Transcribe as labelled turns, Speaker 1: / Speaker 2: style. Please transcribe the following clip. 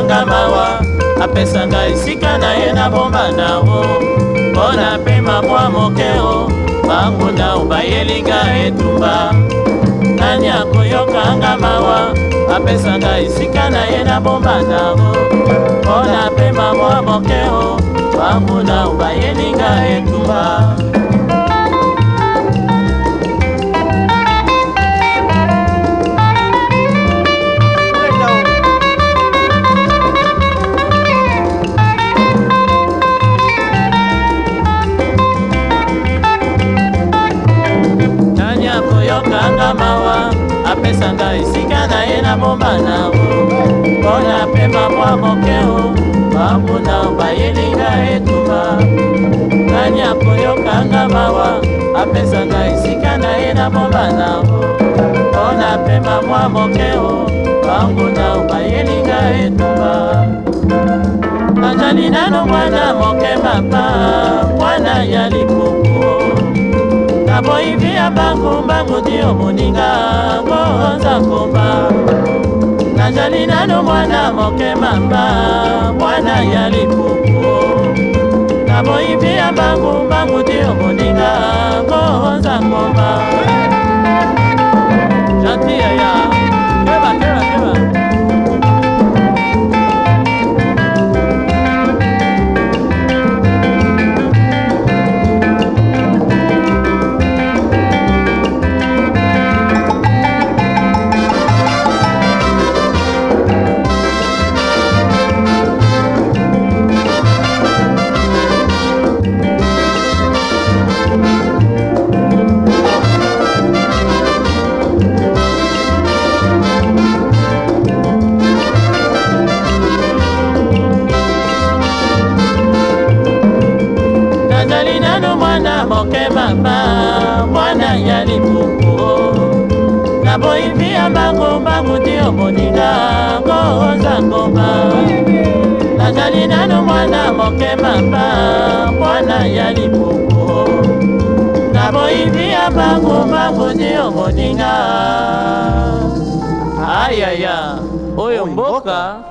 Speaker 1: nanga mawa apesanga esika na ye nabomba nango mpo na pema mwa mokeo banguna obayelinga etumba nani akoyokanga mawa apesanga esika na ye nabomba nango mpo na pema mwa mokeo banguna obayelinga etumba apesa nga esika na ye nabombana o mpona pema mwa moke o bamuna bayelinga etuma nani akoyokanga mawa apesa nga esika na ye nabombana o mpona pema mwa moke o banguna bayelinga etuma nazali nano mwana moke mapa mwana ya lipuku naboyivi mbangu-mbangu ti yo moninga mboza komba nazali nano mwana moke mamba mwana ya lipupu naboyi mpe ya mbangu-mbangu ti yo moninga mboza komba mwana moke mama mwana ya libuku naboyi mbiya mangomba muti omoninga ngo oza ngoma nazali nano mwana moke mama mwana ya libuku naboyi mbiya mangomba muti omoninga ayaya oyo mboka